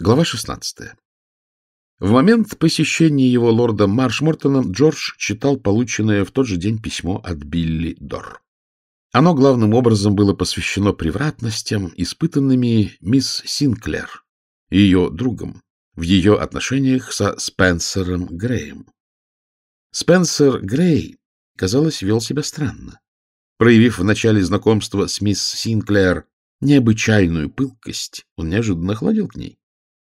Глава 16. В момент посещения его лорда Маршмортоном Джордж читал полученное в тот же день письмо от Билли Дор. Оно главным образом было посвящено превратностям, испытанными мисс Синклер и ее другом в ее отношениях со Спенсером Греем. Спенсер Грей, казалось, вел себя странно. Проявив в начале знакомства с мисс Синклер необычайную пылкость, он неожиданно охладил к ней.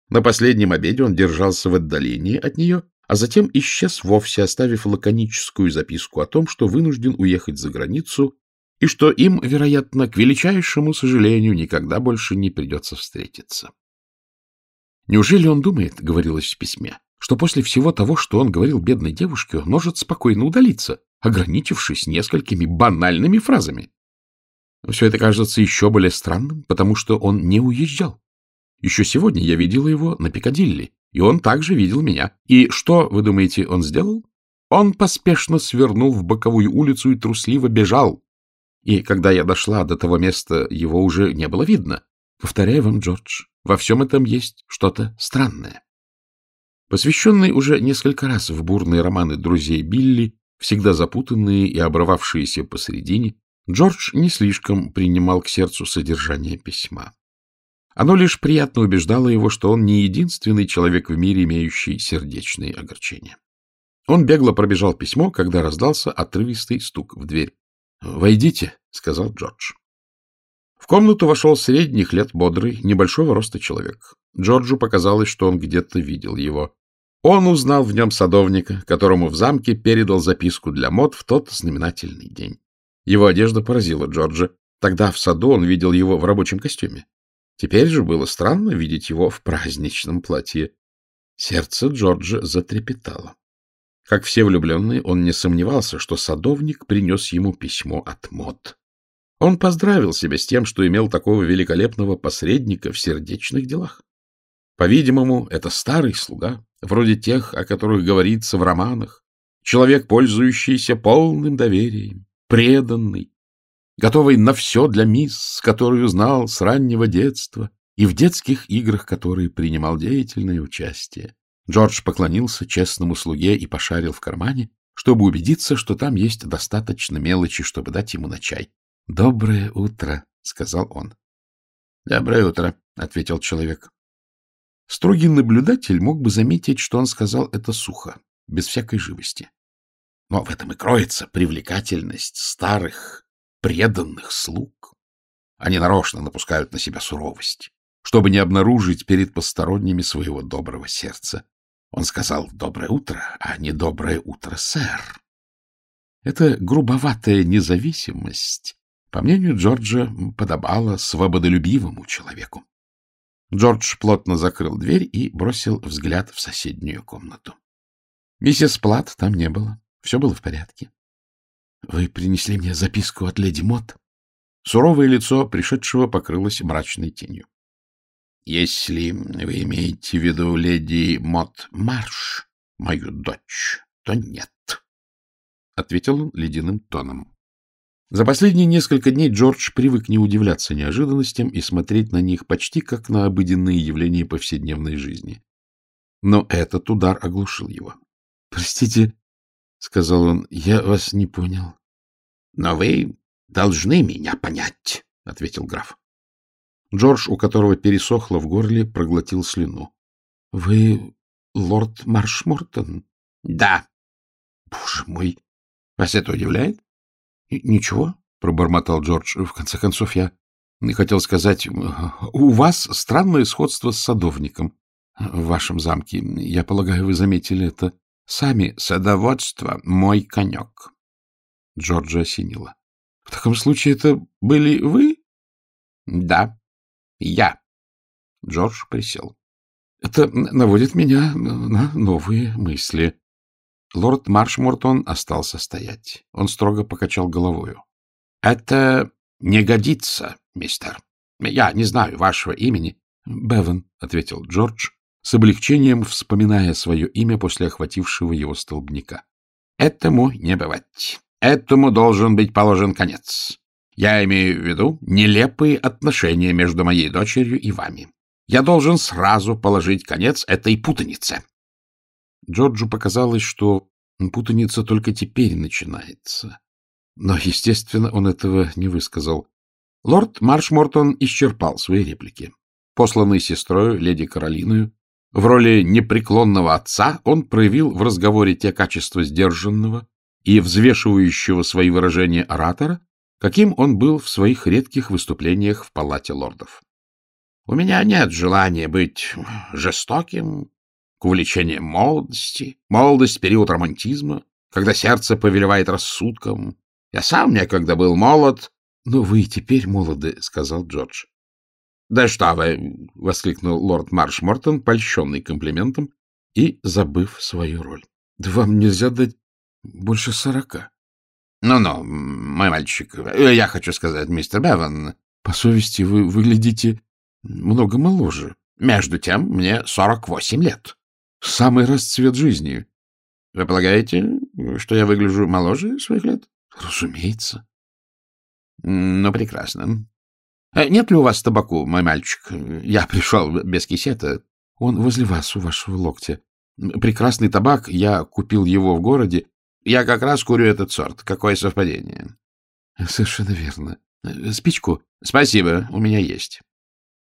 На последнем обеде он держался в отдалении от нее, а затем исчез вовсе, оставив лаконическую записку о том, что вынужден уехать за границу и что им, вероятно, к величайшему сожалению, никогда больше не придется встретиться. «Неужели он думает, — говорилось в письме, — что после всего того, что он говорил бедной девушке, он может спокойно удалиться, ограничившись несколькими банальными фразами? Все это кажется еще более странным, потому что он не уезжал. Еще сегодня я видела его на Пикадилли, и он также видел меня. И что, вы думаете, он сделал? Он поспешно свернул в боковую улицу и трусливо бежал. И когда я дошла до того места, его уже не было видно. Повторяю вам, Джордж, во всем этом есть что-то странное. Посвященный уже несколько раз в бурные романы друзей Билли, всегда запутанные и обрывавшиеся посередине, Джордж не слишком принимал к сердцу содержание письма. Оно лишь приятно убеждало его, что он не единственный человек в мире, имеющий сердечные огорчения. Он бегло пробежал письмо, когда раздался отрывистый стук в дверь. — Войдите, — сказал Джордж. В комнату вошел средних лет бодрый, небольшого роста человек. Джорджу показалось, что он где-то видел его. Он узнал в нем садовника, которому в замке передал записку для мод в тот знаменательный день. Его одежда поразила Джорджа. Тогда в саду он видел его в рабочем костюме. Теперь же было странно видеть его в праздничном платье. Сердце Джорджа затрепетало. Как все влюбленные, он не сомневался, что садовник принес ему письмо от Мод. Он поздравил себя с тем, что имел такого великолепного посредника в сердечных делах. По-видимому, это старый слуга, вроде тех, о которых говорится в романах, человек, пользующийся полным доверием, преданный, готовый на все для мисс, которую знал с раннего детства, и в детских играх, которые принимал деятельное участие. Джордж поклонился честному слуге и пошарил в кармане, чтобы убедиться, что там есть достаточно мелочи, чтобы дать ему на чай. — Доброе утро, — сказал он. — Доброе утро, — ответил человек. Строгий наблюдатель мог бы заметить, что он сказал это сухо, без всякой живости. Но в этом и кроется привлекательность старых, преданных слуг. Они нарочно напускают на себя суровость, чтобы не обнаружить перед посторонними своего доброго сердца. Он сказал «доброе утро», а не «доброе утро, сэр». Эта грубоватая независимость, по мнению Джорджа, подобала свободолюбивому человеку. Джордж плотно закрыл дверь и бросил взгляд в соседнюю комнату. Миссис Плат там не было. Все было в порядке. — Вы принесли мне записку от леди Мот? Суровое лицо пришедшего покрылось мрачной тенью. — Если вы имеете в виду леди Мот Марш, мою дочь, то нет, — ответил он ледяным тоном. За последние несколько дней Джордж привык не удивляться неожиданностям и смотреть на них почти как на обыденные явления повседневной жизни. Но этот удар оглушил его. — Простите, — сказал он, — я вас не понял. — Но вы должны меня понять, — ответил граф. Джордж, у которого пересохло в горле, проглотил слюну. — Вы лорд Маршмортон? — Да. — Боже мой! Вас это удивляет? — Ничего, — пробормотал Джордж. — В конце концов, я хотел сказать, у вас странное сходство с садовником в вашем замке. Я полагаю, вы заметили это Сами садоводство — мой конек. Джорджа осенила. — В таком случае это были вы? — Да, я. Джордж присел. — Это наводит меня на новые мысли. Лорд Маршмортон остался стоять. Он строго покачал головою. — Это не годится, мистер. Я не знаю вашего имени. — Беван, — ответил Джордж, с облегчением вспоминая свое имя после охватившего его столбняка. — Этому не бывать. Этому должен быть положен конец. Я имею в виду нелепые отношения между моей дочерью и вами. Я должен сразу положить конец этой путанице. Джорджу показалось, что путаница только теперь начинается. Но, естественно, он этого не высказал. Лорд Маршмортон исчерпал свои реплики. Посланный сестрой, леди Каролиною, в роли непреклонного отца он проявил в разговоре те качества сдержанного и взвешивающего свои выражения оратора, каким он был в своих редких выступлениях в палате лордов. — У меня нет желания быть жестоким к увлечениям молодости. Молодость — период романтизма, когда сердце повелевает рассудком. Я сам некогда был молод. — Но вы и теперь молоды, — сказал Джордж. — Да что вы! — воскликнул лорд Маршмортон, польщенный комплиментом и забыв свою роль. — Да вам нельзя дать больше сорока. Ну — Ну-ну, мой мальчик, я хочу сказать, мистер Беван... — По совести вы выглядите много моложе. Между тем, мне сорок восемь лет. Самый расцвет жизни. Вы полагаете, что я выгляжу моложе своих лет? Разумеется. Ну, прекрасно. Э, нет ли у вас табаку, мой мальчик? Я пришел без кисета. Он возле вас, у вашего локтя. Прекрасный табак, я купил его в городе. Я как раз курю этот сорт. Какое совпадение? Совершенно верно. Спичку? Спасибо, у меня есть.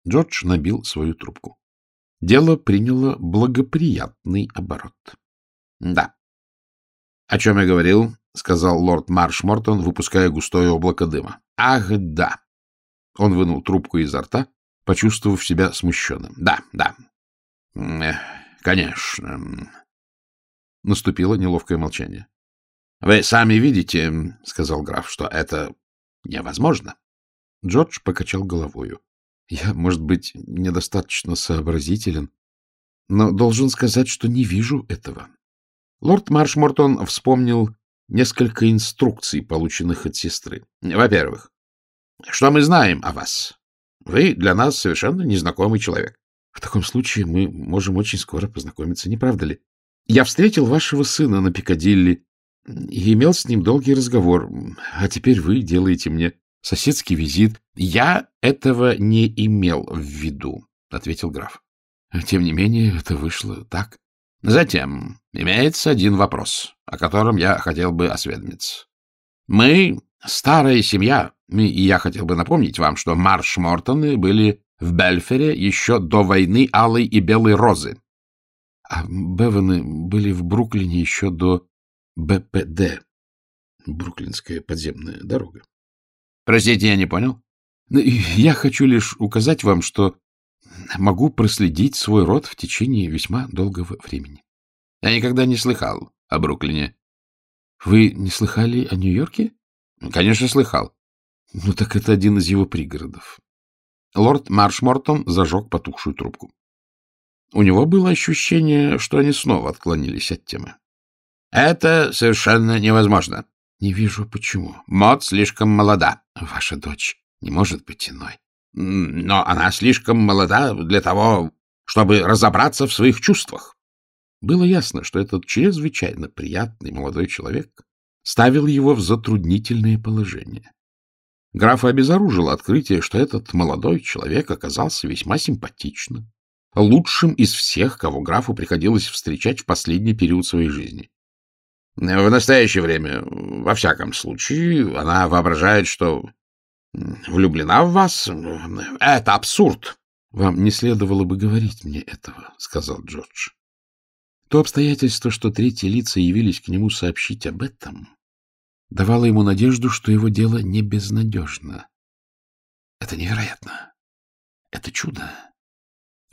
Джордж набил свою трубку. Дело приняло благоприятный оборот. — Да. — О чем я говорил, — сказал лорд Маршмортон, выпуская густое облако дыма. — Ах, да. Он вынул трубку изо рта, почувствовав себя смущенным. — Да, да. — Конечно. Наступило неловкое молчание. — Вы сами видите, — сказал граф, — что это невозможно. Джордж покачал головою. Я, может быть, недостаточно сообразителен, но должен сказать, что не вижу этого. Лорд Маршмортон вспомнил несколько инструкций, полученных от сестры. Во-первых, что мы знаем о вас? Вы для нас совершенно незнакомый человек. В таком случае мы можем очень скоро познакомиться, не правда ли? Я встретил вашего сына на Пикадилли и имел с ним долгий разговор, а теперь вы делаете мне соседский визит. — Я этого не имел в виду, — ответил граф. — Тем не менее, это вышло так. Затем имеется один вопрос, о котором я хотел бы осведомиться. Мы — старая семья, и я хотел бы напомнить вам, что Марш Мортоны были в Бельфере еще до войны Алой и Белой Розы. А Беваны были в Бруклине еще до БПД, Бруклинская подземная дорога. Простите, я не понял. Ну, я хочу лишь указать вам, что могу проследить свой род в течение весьма долгого времени. Я никогда не слыхал о Бруклине. Вы не слыхали о Нью-Йорке? Конечно, слыхал. Ну, так это один из его пригородов. Лорд Маршмортон зажег потухшую трубку. У него было ощущение, что они снова отклонились от темы. — Это совершенно невозможно, не вижу, почему. Мод слишком молода. Ваша дочь не может быть иной. Но она слишком молода для того, чтобы разобраться в своих чувствах. Было ясно, что этот чрезвычайно приятный молодой человек ставил его в затруднительное положение. Графа обезоружило открытие, что этот молодой человек оказался весьма симпатичным, лучшим из всех, кого графу приходилось встречать в последний период своей жизни. В настоящее время, во всяком случае, она воображает, что влюблена в вас. Это абсурд. — Вам не следовало бы говорить мне этого, — сказал Джордж. То обстоятельство, что третьи лица явились к нему сообщить об этом, давало ему надежду, что его дело не безнадежно. Это невероятно. Это чудо.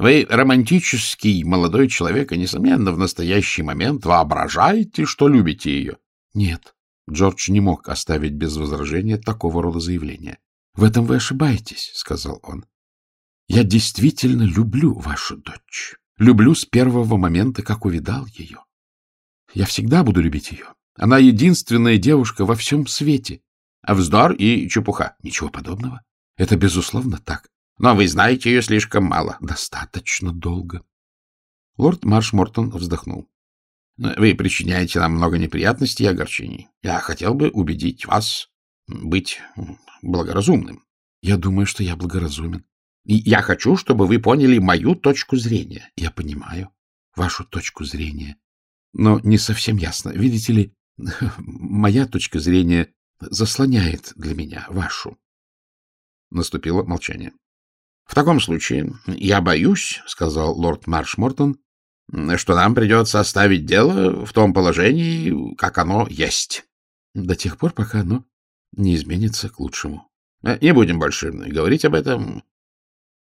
Вы романтический молодой человек, и, несомненно, в настоящий момент воображаете, что любите ее. Нет, Джордж не мог оставить без возражения такого рода заявления. — В этом вы ошибаетесь, — сказал он. — Я действительно люблю вашу дочь. Люблю с первого момента, как увидал ее. Я всегда буду любить ее. Она единственная девушка во всем свете. А вздор и чепуха. Ничего подобного. Это, безусловно, так. Но вы знаете ее слишком мало. Достаточно долго. Лорд Маршмортон вздохнул. Вы причиняете нам много неприятностей и огорчений. Я хотел бы убедить вас быть благоразумным. Я думаю, что я благоразумен. И я хочу, чтобы вы поняли мою точку зрения. Я понимаю вашу точку зрения, но не совсем ясно. Видите ли, моя точка зрения заслоняет для меня вашу. Наступило молчание. — В таком случае, я боюсь, — сказал лорд Маршмортон, — что нам придется оставить дело в том положении, как оно есть. — До тех пор, пока оно не изменится к лучшему. Э, — Не будем больше говорить об этом.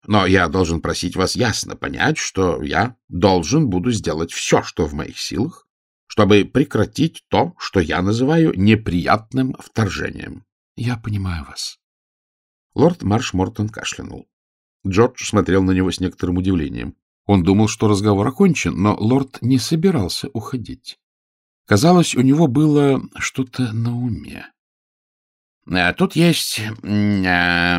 Но я должен просить вас ясно понять, что я должен буду сделать все, что в моих силах, чтобы прекратить то, что я называю неприятным вторжением. — Я понимаю вас. Лорд Маршмортон кашлянул. Джордж смотрел на него с некоторым удивлением. Он думал, что разговор окончен, но лорд не собирался уходить. Казалось, у него было что-то на уме. — Тут есть э,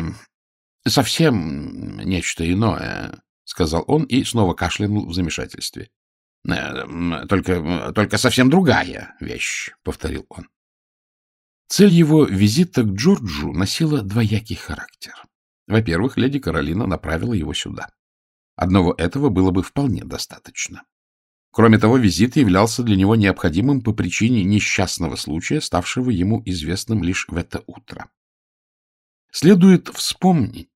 совсем нечто иное, — сказал он и снова кашлянул в замешательстве. Э, — Только, только совсем другая вещь, — повторил он. Цель его визита к Джорджу носила двоякий характер. Во-первых, леди Каролина направила его сюда. Одного этого было бы вполне достаточно. Кроме того, визит являлся для него необходимым по причине несчастного случая, ставшего ему известным лишь в это утро. Следует вспомнить,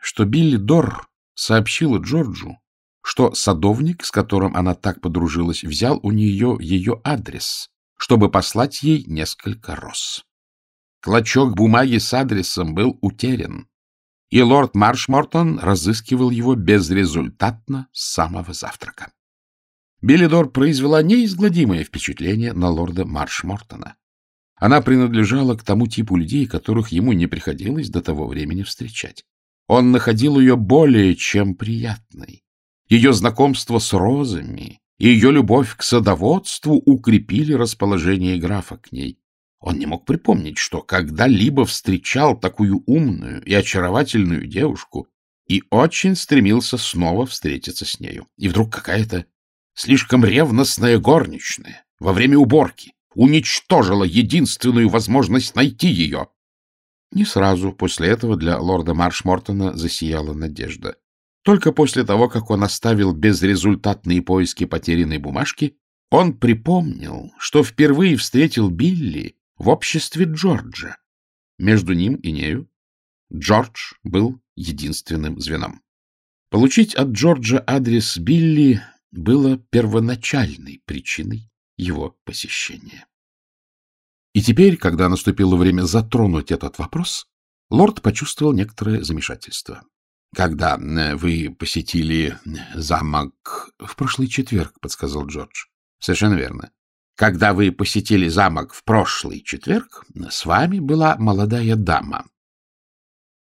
что Билли Дор сообщила Джорджу, что садовник, с которым она так подружилась, взял у нее ее адрес, чтобы послать ей несколько роз. Клочок бумаги с адресом был утерян, и лорд Маршмортон разыскивал его безрезультатно с самого завтрака. Белидор произвела неизгладимое впечатление на лорда Маршмортона. Она принадлежала к тому типу людей, которых ему не приходилось до того времени встречать. Он находил ее более чем приятной. Ее знакомство с розами и ее любовь к садоводству укрепили расположение графа к ней. Он не мог припомнить, что когда-либо встречал такую умную и очаровательную девушку и очень стремился снова встретиться с нею. И вдруг какая-то слишком ревностная горничная во время уборки уничтожила единственную возможность найти ее. Не сразу после этого для лорда Маршмортона засияла надежда. Только после того, как он оставил безрезультатные поиски потерянной бумажки, он припомнил, что впервые встретил Билли в обществе Джорджа. Между ним и нею Джордж был единственным звеном. Получить от Джорджа адрес Билли было первоначальной причиной его посещения. И теперь, когда наступило время затронуть этот вопрос, лорд почувствовал некоторое замешательство. — Когда э, вы посетили замок... — В прошлый четверг, — подсказал Джордж. — Совершенно верно. Когда вы посетили замок в прошлый четверг, с вами была молодая дама.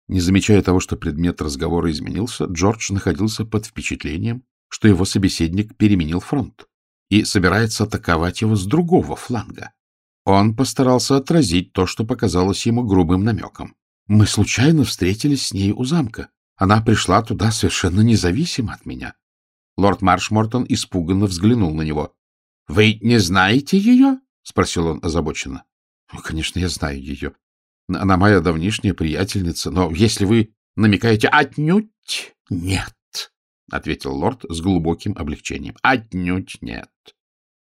Не замечая того, что предмет разговора изменился, Джордж находился под впечатлением, что его собеседник переменил фронт и собирается атаковать его с другого фланга. Он постарался отразить то, что показалось ему грубым намеком. Мы случайно встретились с ней у замка. Она пришла туда совершенно независимо от меня. Лорд Маршмортон испуганно взглянул на него. — Вы не знаете ее? — спросил он озабоченно. Ну, — Конечно, я знаю ее. Она моя давнишняя приятельница, но если вы намекаете... — Отнюдь нет, — ответил лорд с глубоким облегчением. — Отнюдь нет.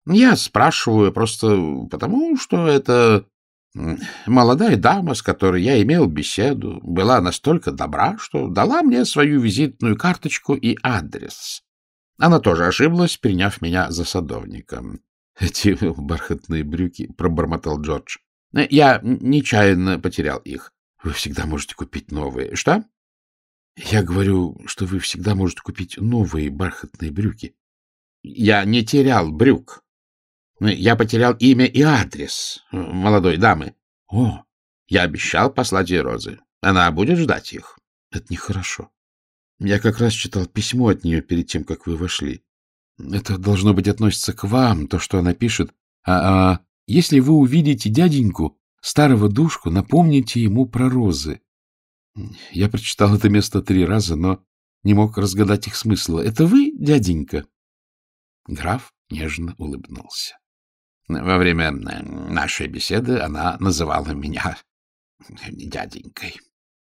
Я спрашиваю просто потому, что это молодая дама, с которой я имел беседу, была настолько добра, что дала мне свою визитную карточку и адрес. Она тоже ошиблась, приняв меня за садовника. — Эти бархатные брюки, — пробормотал Джордж. — Я нечаянно потерял их. Вы всегда можете купить новые. Что? — Я говорю, что вы всегда можете купить новые бархатные брюки. — Я не терял брюк. Я потерял имя и адрес молодой дамы. — О, я обещал послать ей розы. Она будет ждать их. — Это нехорошо. Я как раз читал письмо от нее перед тем, как вы вошли. Это, должно быть, относится к вам, то, что она пишет. А, а если вы увидите дяденьку, старого душку, напомните ему про розы. Я прочитал это место три раза, но не мог разгадать их смысла. Это вы, дяденька? Граф нежно улыбнулся. Во время нашей беседы она называла меня дяденькой.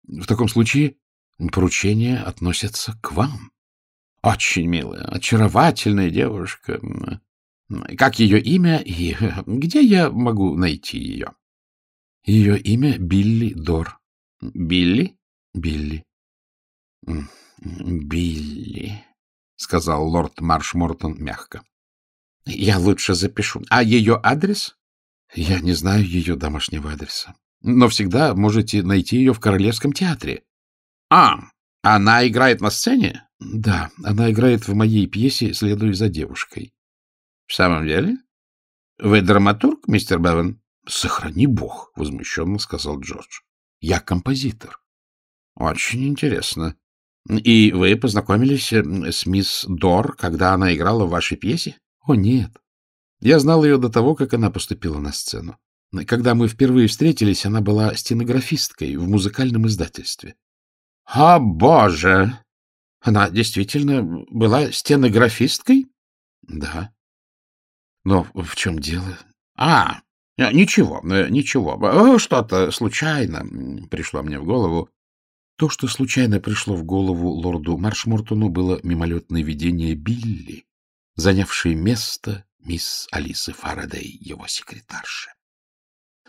В таком случае Поручения относятся к вам. Очень милая, очаровательная девушка. Как ее имя и где я могу найти ее? Ее имя Билли Дор. Билли? Билли. Билли, сказал лорд Маршмортон мягко. Я лучше запишу. А ее адрес? Я не знаю ее домашнего адреса. Но всегда можете найти ее в Королевском театре. А, она играет на сцене? Да, она играет в моей пьесе «Следуя за девушкой». В самом деле? Вы драматург, мистер Беван? Сохрани бог, возмущенно сказал Джордж. Я композитор. Очень интересно. И вы познакомились с мисс Дор, когда она играла в вашей пьесе? О, нет. Я знал ее до того, как она поступила на сцену. Когда мы впервые встретились, она была стенографисткой в музыкальном издательстве. — О, боже! Она действительно была стенографисткой? — Да. Но в чем дело? — А, ничего, ничего. Что-то случайно пришло мне в голову. То, что случайно пришло в голову лорду Маршмортону, было мимолетное видение Билли, занявшей место мисс Алисы Фарадей, его секретарши.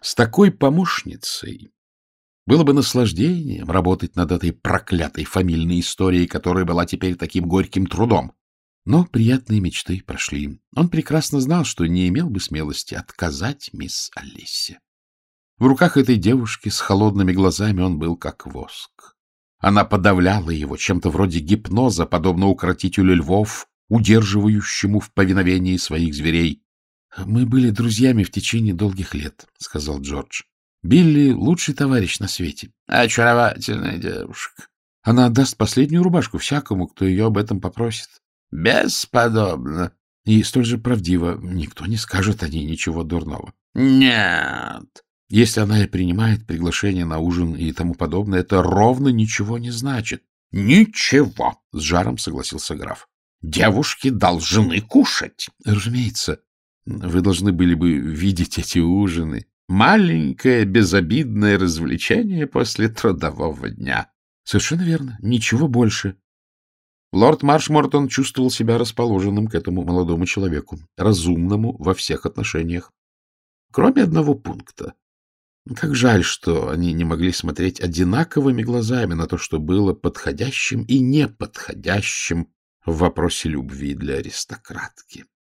С такой помощницей было бы наслаждением работать над этой проклятой фамильной историей, которая была теперь таким горьким трудом. Но приятные мечты прошли. Он прекрасно знал, что не имел бы смелости отказать мисс Алисе. В руках этой девушки с холодными глазами он был как воск. Она подавляла его чем-то вроде гипноза, подобно укротителю львов, удерживающему в повиновении своих зверей. — Мы были друзьями в течение долгих лет, — сказал Джордж. — Билли — лучший товарищ на свете. — Очаровательная девушка. Она отдаст последнюю рубашку всякому, кто ее об этом попросит. — Бесподобно. И столь же правдиво. Никто не скажет о ней ничего дурного. — Нет. Если она и принимает приглашение на ужин и тому подобное, это ровно ничего не значит. — Ничего, — с жаром согласился граф. — Девушки должны кушать. — Разумеется. Вы должны были бы видеть эти ужины. Маленькое безобидное развлечение после трудового дня. — Совершенно верно. Ничего больше. Лорд Маршмортон чувствовал себя расположенным к этому молодому человеку, разумному во всех отношениях. Кроме одного пункта. Как жаль, что они не могли смотреть одинаковыми глазами на то, что было подходящим и неподходящим в вопросе любви для аристократки. —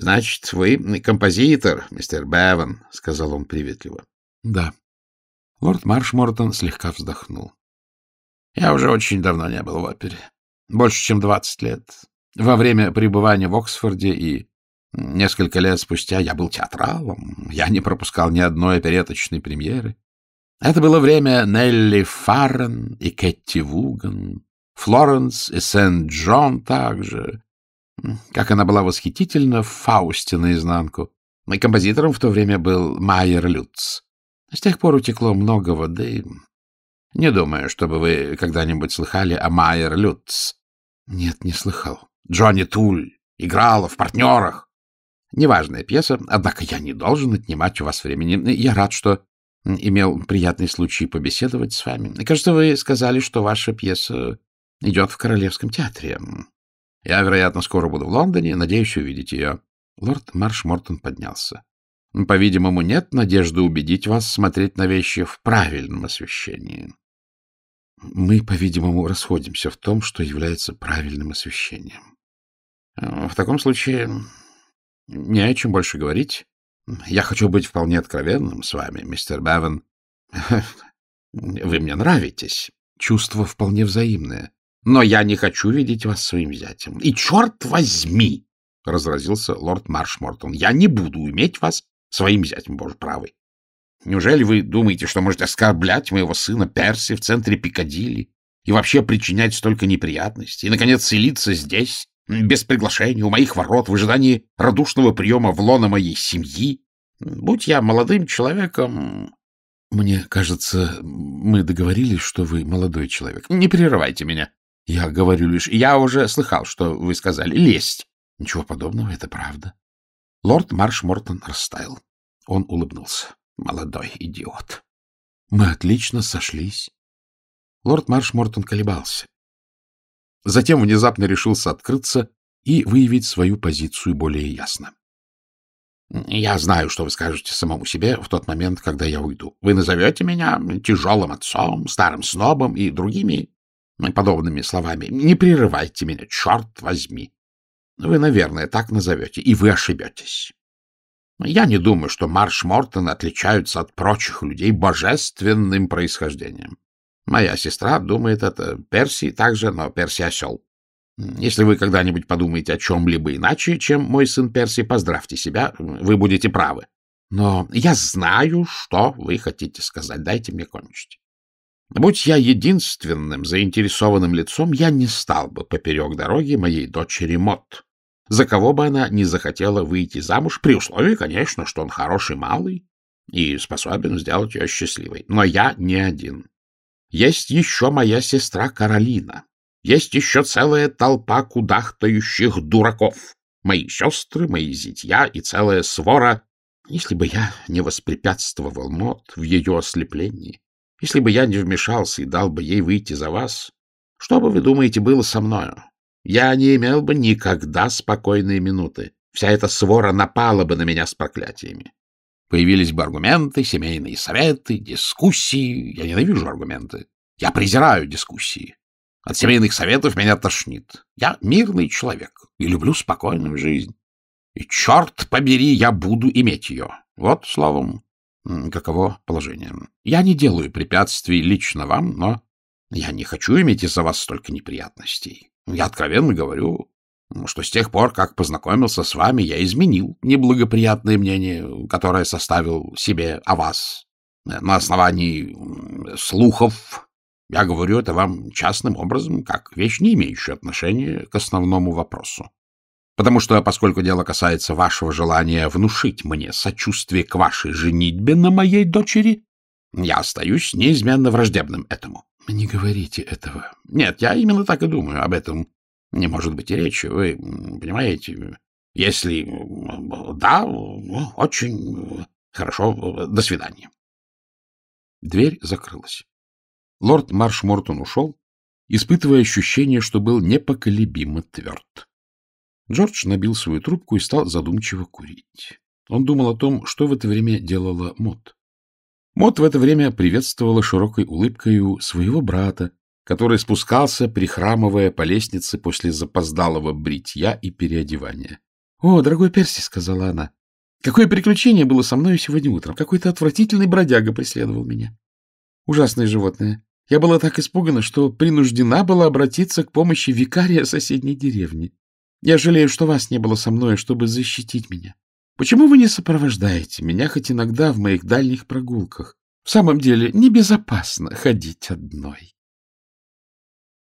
Значит, вы композитор, мистер Беван, — сказал он приветливо. — Да. Лорд Маршмортон слегка вздохнул. — Я уже очень давно не был в опере. Больше, чем двадцать лет. Во время пребывания в Оксфорде и Несколько лет спустя я был театралом, я не пропускал ни одной опереточной премьеры. Это было время Нелли Фаррен и Кэтти Вуган, Флоренс и Сент-Джон также. Как она была восхитительна в «Фаусте» наизнанку. И композитором в то время был Майер Люц. С тех пор утекло много воды. Не думаю, чтобы вы когда-нибудь слыхали о Майер Люц. Нет, не слыхал. Джонни Туль играла в партнерах. Неважная пьеса, однако я не должен отнимать у вас времени. Я рад, что имел приятный случай побеседовать с вами. Кажется, вы сказали, что ваша пьеса идет в Королевском театре. Я, вероятно, скоро буду в Лондоне, надеюсь увидеть ее. Лорд Марш Мортон поднялся. По-видимому, нет надежды убедить вас смотреть на вещи в правильном освещении. Мы, по-видимому, расходимся в том, что является правильным освещением. В таком случае не о чем больше говорить. Я хочу быть вполне откровенным с вами, мистер Беван. Вы мне нравитесь. Чувство вполне взаимное. Но я не хочу видеть вас своим зятем. И черт возьми, — разразился лорд Маршмортон, — я не буду иметь вас своим зятем, боже правый. Неужели вы думаете, что можете оскорблять моего сына Перси в центре Пикадилли и вообще причинять столько неприятностей, и, наконец, селиться здесь, без приглашения, у моих ворот, в ожидании радушного приема в лона моей семьи. Будь я молодым человеком... Мне кажется, мы договорились, что вы молодой человек. Не прерывайте меня. Я говорю лишь... Я уже слыхал, что вы сказали. Лесть. Ничего подобного, это правда. Лорд Марш Мортон растаял. Он улыбнулся. Молодой идиот. Мы отлично сошлись. Лорд Маршмортон колебался. Затем внезапно решился открыться и выявить свою позицию более ясно. Я знаю, что вы скажете самому себе в тот момент, когда я уйду. Вы назовете меня тяжелым отцом, старым снобом и другими подобными словами. Не прерывайте меня, черт возьми. Вы, наверное, так назовете, и вы ошибетесь. Я не думаю, что Марш Мортон отличаются от прочих людей божественным происхождением. Моя сестра думает это, Перси также, но Перси осел. Если вы когда-нибудь подумаете о чем-либо иначе, чем мой сын Перси, поздравьте себя, вы будете правы. Но я знаю, что вы хотите сказать. Дайте мне кончить. Будь я единственным заинтересованным лицом, я не стал бы поперек дороги моей дочери Мот, за кого бы она не захотела выйти замуж, при условии, конечно, что он хороший малый и способен сделать ее счастливой. Но я не один. Есть еще моя сестра Каролина. Есть еще целая толпа кудахтающих дураков. Мои сестры, мои зятья и целая свора. Если бы я не воспрепятствовал Мот в ее ослеплении, если бы я не вмешался и дал бы ей выйти за вас, что бы, вы думаете, было со мною? Я не имел бы никогда спокойной минуты. Вся эта свора напала бы на меня с проклятиями. Появились бы аргументы, семейные советы, дискуссии. Я ненавижу аргументы. Я презираю дискуссии. От семейных советов меня тошнит. Я мирный человек и люблю спокойную жизнь. И, черт побери, я буду иметь ее. Вот, словом, каково положение. Я не делаю препятствий лично вам, но я не хочу иметь из-за вас столько неприятностей. Я откровенно говорю, что с тех пор, как познакомился с вами, я изменил неблагоприятное мнение, которое составил себе о вас на основании слухов. Я говорю это вам частным образом, как вещь, не имеющая отношения к основному вопросу. Потому что, поскольку дело касается вашего желания внушить мне сочувствие к вашей женитьбе на моей дочери, я остаюсь неизменно враждебным этому. — Не говорите этого. — Нет, я именно так и думаю. Об этом не может быть и речи. Вы понимаете, если... Да, очень хорошо. До свидания. Дверь закрылась. Лорд Маршмортон ушел, испытывая ощущение, что был непоколебимо тверд. Джордж набил свою трубку и стал задумчиво курить. Он думал о том, что в это время делала Мот. Мот в это время приветствовала широкой улыбкой своего брата, который спускался, прихрамывая по лестнице после запоздалого бритья и переодевания. — О, дорогой Перси, — сказала она, — какое приключение было со мной сегодня утром. Какой-то отвратительный бродяга преследовал меня. Ужасное животное. Я была так испугана, что принуждена была обратиться к помощи викария соседней деревни. Я жалею, что вас не было со мной, чтобы защитить меня. Почему вы не сопровождаете меня хоть иногда в моих дальних прогулках? В самом деле, небезопасно ходить одной.